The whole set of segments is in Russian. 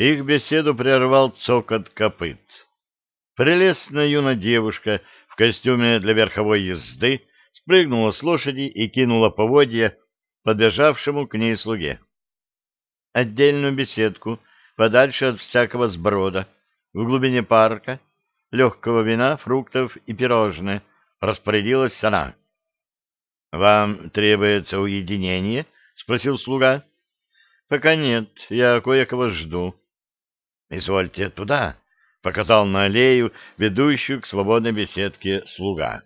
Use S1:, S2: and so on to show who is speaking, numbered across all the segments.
S1: Их беседу прервал цокот копыт. Прелестная юная девушка в костюме для верховой езды спрыгнула с лошади и кинула поводья подбежавшему к ней слуге. Отдельную беседку, подальше от всякого сброда, в глубине парка, легкого вина, фруктов и пирожное, распорядилась она. — Вам требуется уединение? — спросил слуга. — Пока нет, я кое-кого жду. — Извольте туда, — показал на аллею, ведущую к свободной беседке слуга.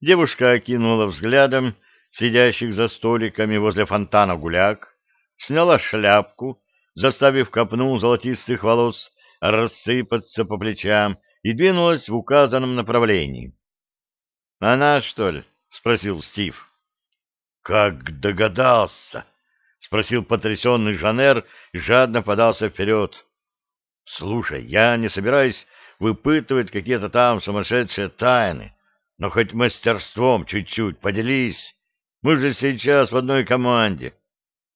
S1: Девушка окинула взглядом сидящих за столиками возле фонтана гуляк, сняла шляпку, заставив копну золотистых волос рассыпаться по плечам и двинулась в указанном направлении. — Она, что ли? — спросил Стив. — Как догадался? — спросил потрясенный Жанер и жадно подался вперед. — Слушай, я не собираюсь выпытывать какие-то там сумасшедшие тайны, но хоть мастерством чуть-чуть поделись. Мы же сейчас в одной команде.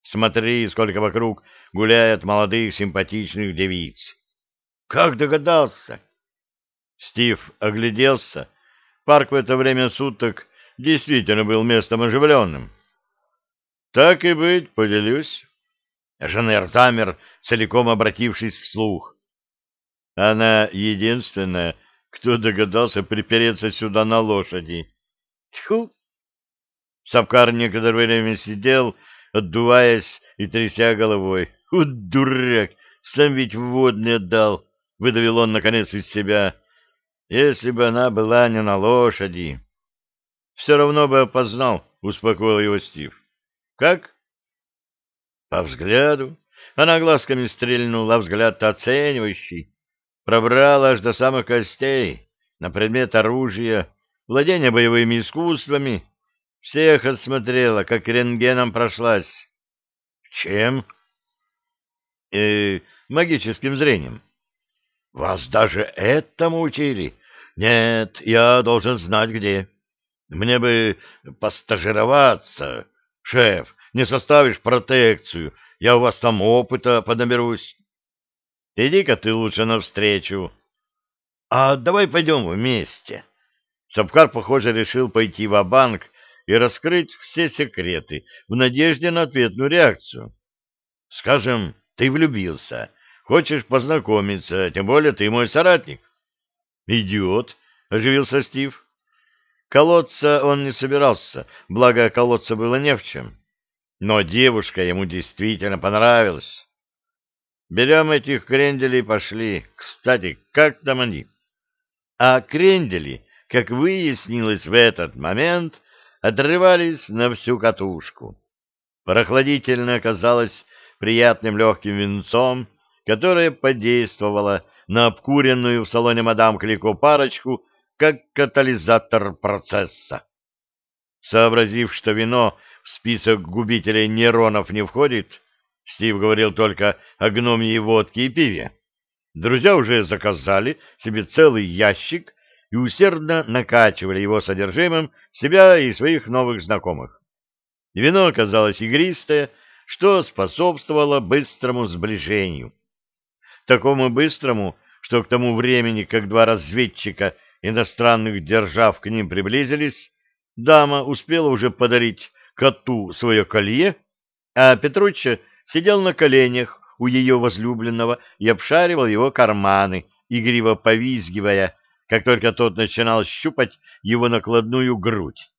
S1: Смотри, сколько вокруг гуляет молодых симпатичных девиц. Как догадался? Стив огляделся. Парк в это время суток действительно был местом оживленным. Так и быть, поделюсь. Жанер замер, целиком обратившись вслух. Она единственная, кто догадался припереться сюда на лошади. Тьфу! Сапкар некоторое время сидел, отдуваясь и тряся головой. «У, дурак! Сам ведь водный отдал!» — выдавил он, наконец, из себя. «Если бы она была не на лошади...» «Все равно бы опознал», — успокоил его Стив. «Как?» «По взгляду». Она глазками стрельнула, взгляд оценивающий. Пробрала аж до самых костей, на предмет оружия, владения боевыми искусствами, всех осмотрела, как рентгеном прошлась. Чем? Э, магическим зрением. Вас даже этому учили? Нет, я должен знать где. Мне бы постажироваться. Шеф, не составишь протекцию, я у вас там опыта поднаберусь. Иди-ка ты лучше навстречу. А давай пойдем вместе. Сапкар, похоже, решил пойти в банк и раскрыть все секреты в надежде на ответную реакцию. Скажем, ты влюбился, хочешь познакомиться, тем более ты мой соратник. Идиот, оживился Стив. Колоться он не собирался, благо колоться было не в чем. Но девушка ему действительно понравилась. Берем этих кренделей пошли. Кстати, как там они? А крендели, как выяснилось в этот момент, отрывались на всю катушку. Прохладительно оказалось приятным легким венцом, которое подействовало на обкуренную в салоне мадам Клико парочку как катализатор процесса. Сообразив, что вино в список губителей нейронов не входит, Стив говорил только о гномьей водке и пиве. Друзья уже заказали себе целый ящик и усердно накачивали его содержимым себя и своих новых знакомых. Вино оказалось игристое, что способствовало быстрому сближению. Такому быстрому, что к тому времени, как два разведчика иностранных держав к ним приблизились, дама успела уже подарить коту свое колье, а Петручча сидел на коленях у ее возлюбленного и обшаривал его карманы, игриво повизгивая, как только тот начинал щупать его накладную грудь.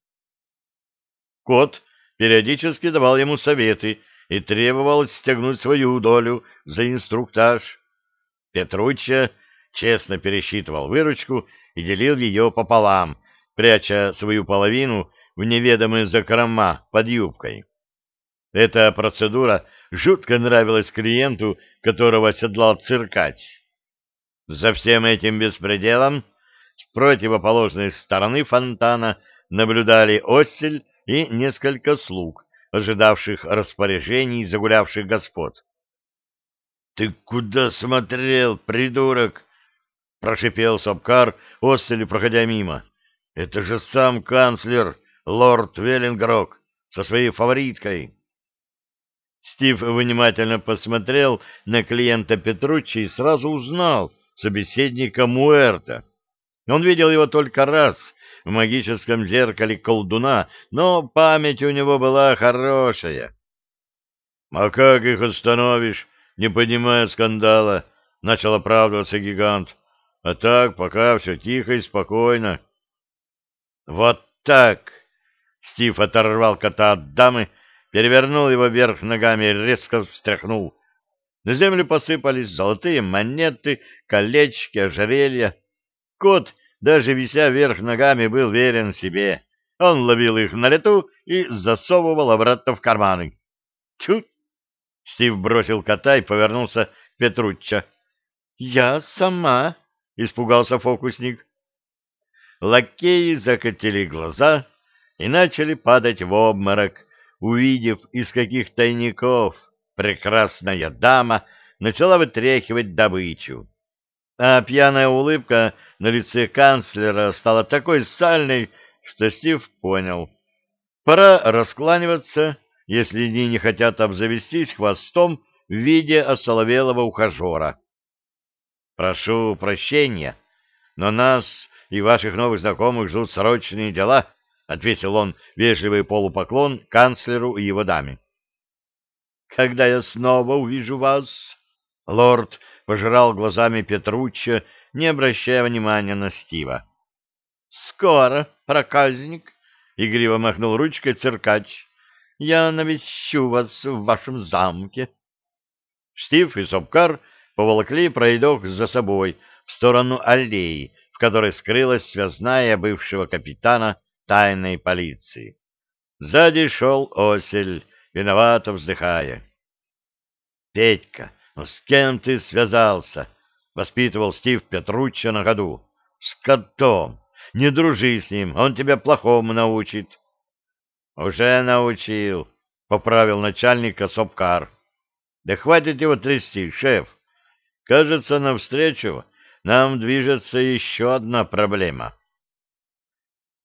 S1: Кот периодически давал ему советы и требовал стягнуть свою долю за инструктаж. Петручча честно пересчитывал выручку и делил ее пополам, пряча свою половину в неведомые закрома под юбкой. Эта процедура жутко нравилась клиенту, которого оседлал циркач. За всем этим беспределом с противоположной стороны фонтана наблюдали Осель и несколько слуг, ожидавших распоряжений загулявших господ. — Ты куда смотрел, придурок? — прошипел Сапкар Оселю, проходя мимо. — Это же сам канцлер, лорд Веллингрок, со своей фавориткой. Стив внимательно посмотрел на клиента Петруччи и сразу узнал собеседника Муэрта. Он видел его только раз в магическом зеркале колдуна, но память у него была хорошая. — А как их остановишь, не понимая скандала? — начал оправдываться гигант. — А так, пока все тихо и спокойно. — Вот так! — Стив оторвал кота от дамы, перевернул его вверх ногами и резко встряхнул. На землю посыпались золотые монеты, колечки, ожерелья. Кот, даже вися вверх ногами, был верен себе. Он ловил их на лету и засовывал обратно в карманы. Тьфу! Стив бросил кота и повернулся к Петручча. — Я сама, — испугался фокусник. Лакеи закатили глаза и начали падать в обморок, увидев, из каких тайников прекрасная дама начала вытряхивать добычу. А пьяная улыбка на лице канцлера стала такой сальной, что Стив понял. Пора раскланиваться, если они не хотят обзавестись хвостом в виде осоловелого ухажера. «Прошу прощения, но нас и ваших новых знакомых ждут срочные дела», — ответил он вежливый полупоклон канцлеру и его даме. «Когда я снова увижу вас?» Лорд пожирал глазами Петручча, не обращая внимания на Стива. «Скоро, проказник!» — игриво махнул ручкой циркач. «Я навещу вас в вашем замке». Стив и Сопкар поволокли пройдох за собой в сторону аллеи, в которой скрылась связная бывшего капитана тайной полиции. Сзади шел осель, виновато вздыхая. — Петька, ну с кем ты связался? — воспитывал Стив Петручча на ходу. — С котом. Не дружи с ним, он тебя плохому научит. — Уже научил, — поправил начальника Сопкар. — Да хватит его трясти, шеф. Кажется, навстречу нам движется еще одна проблема.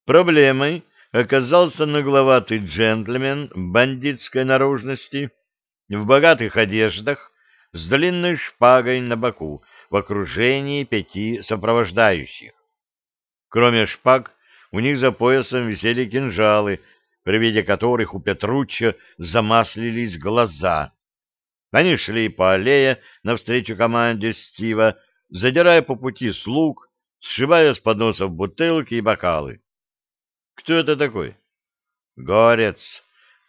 S1: Проблемой оказался нагловатый джентльмен бандитской наружности в богатых одеждах с длинной шпагой на боку в окружении пяти сопровождающих. Кроме шпаг, у них за поясом висели кинжалы, при виде которых у Петручча замаслились глаза. Они шли по аллее навстречу команде Стива, задирая по пути слуг, сшибая с подносов бутылки и бокалы. Кто это такой? Горец.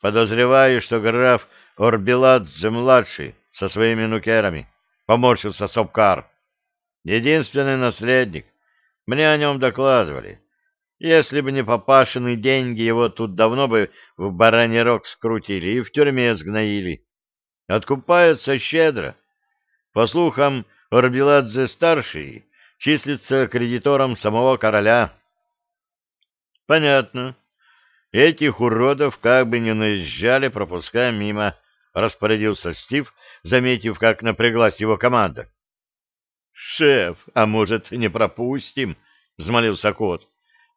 S1: Подозреваю, что граф Орбеладзе-младший со своими нукерами. Поморщился Сопкар. Единственный наследник. Мне о нем докладывали. Если бы не папашины деньги, его тут давно бы в бараний рог скрутили и в тюрьме сгноили. Откупаются щедро. По слухам, Орбеладзе-старший числится кредитором самого короля. Понятно. Этих уродов как бы не наезжали, пропуская мимо, распорядился Стив, заметив, как напряглась его команда. «Шеф, а может, не пропустим?» — взмолился кот.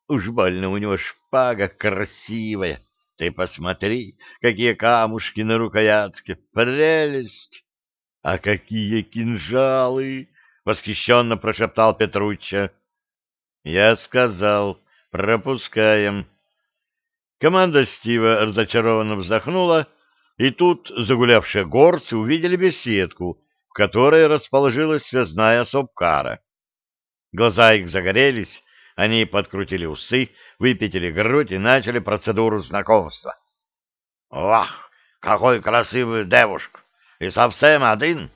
S1: «Уж больно у него шпага красивая. Ты посмотри, какие камушки на рукоятке. Прелесть!» «А какие кинжалы!» — восхищенно прошептал Петручча. «Я сказал, Пропускаем. Команда Стива разочарованно вздохнула, и тут загулявшие горцы увидели беседку, в которой расположилась связная сопкара. Глаза их загорелись, они подкрутили усы, выпятили грудь и начали процедуру знакомства. «Вах, какой красивый девушка! И совсем один!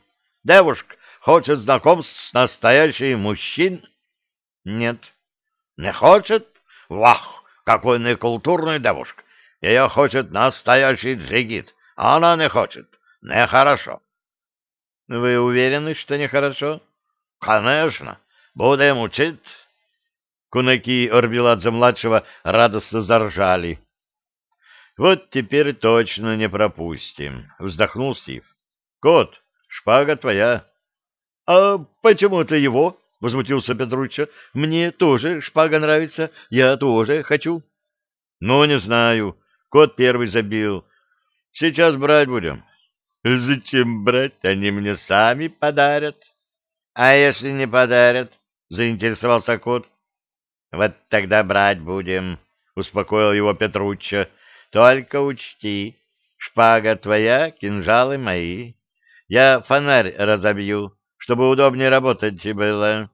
S1: Девушка хочет знакомств с настоящим мужчин?» «Нет, не хочет?» Вах, какой некультурный девушка! Ее хочет настоящий джигит, а она не хочет. Нехорошо. Вы уверены, что нехорошо? Конечно. Будем учить. Кунаки Орбеладзе-младшего радостно заржали. Вот теперь точно не пропустим, вздохнул Стив. Кот, шпага твоя. А почему-то его? — возмутился Петруччо. — Мне тоже шпага нравится. Я тоже хочу. — Ну, не знаю. Кот первый забил. Сейчас брать будем. Зачем брать? Они мне сами подарят. А если не подарят? Заинтересовался кот. Вот тогда брать будем, успокоил его Петруччо. Только учти, шпага твоя, кинжалы мои. Я фонарь разобью, чтобы удобнее работать было.